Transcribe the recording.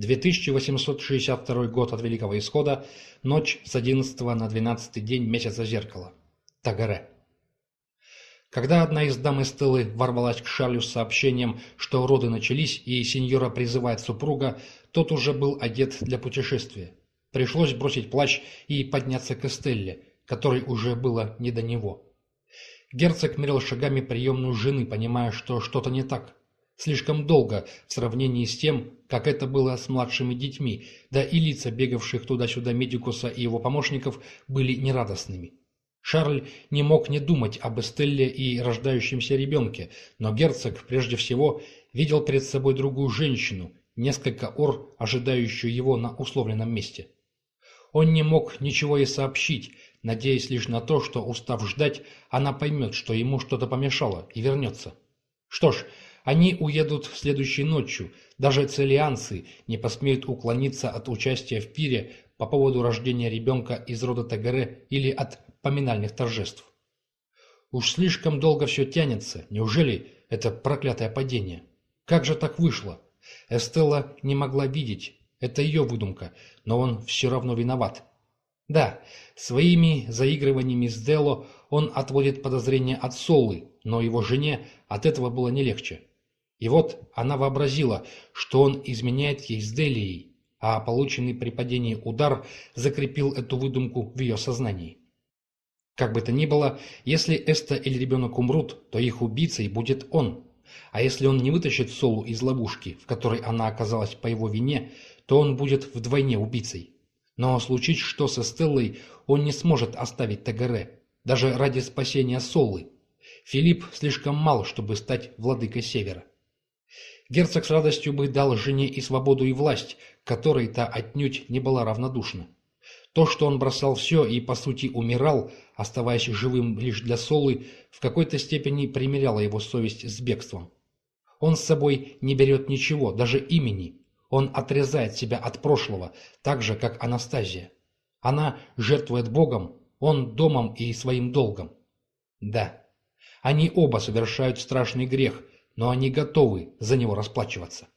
2862 год от Великого Исхода, ночь с 11 на 12 день месяца зеркала. Тагаре. Когда одна из дам Эстеллы ворвалась к Шарлю с сообщением, что роды начались и сеньора призывает супруга, тот уже был одет для путешествия. Пришлось бросить плащ и подняться к Эстелле, которой уже было не до него. Герцог мерил шагами приемную жены, понимая, что что-то не так. Слишком долго в сравнении с тем, как это было с младшими детьми, да и лица бегавших туда-сюда Медикуса и его помощников были нерадостными. Шарль не мог не думать об Эстелле и рождающемся ребенке, но герцог, прежде всего, видел перед собой другую женщину, несколько ор, ожидающую его на условленном месте. Он не мог ничего ей сообщить, надеясь лишь на то, что, устав ждать, она поймет, что ему что-то помешало, и вернется. Что ж, они уедут следующей ночью. Даже целианцы не посмеют уклониться от участия в пире по поводу рождения ребенка из рода Тагаре или от поминальных торжеств. Уж слишком долго все тянется. Неужели это проклятое падение? Как же так вышло? Эстелла не могла видеть. Это ее выдумка, но он все равно виноват. Да, своими заигрываниями с Дело он отводит подозрения от Солы, но его жене от этого было не легче. И вот она вообразила, что он изменяет ей с Делией, а полученный при падении удар закрепил эту выдумку в ее сознании. Как бы то ни было, если Эста или ребенок умрут, то их убийцей будет он. А если он не вытащит Солу из ловушки, в которой она оказалась по его вине, то он будет вдвойне убийцей. Но случить что со Стеллой, он не сможет оставить Тагаре, даже ради спасения Солы. Филипп слишком мал, чтобы стать владыкой Севера. Герцог с радостью бы дал жене и свободу, и власть, которой та отнюдь не была равнодушна. То, что он бросал все и, по сути, умирал, оставаясь живым лишь для Солы, в какой-то степени примеряло его совесть с бегством. Он с собой не берет ничего, даже имени. Он отрезает себя от прошлого, так же, как Анастазия. Она жертвует Богом, он домом и своим долгом. Да, они оба совершают страшный грех, но они готовы за него расплачиваться.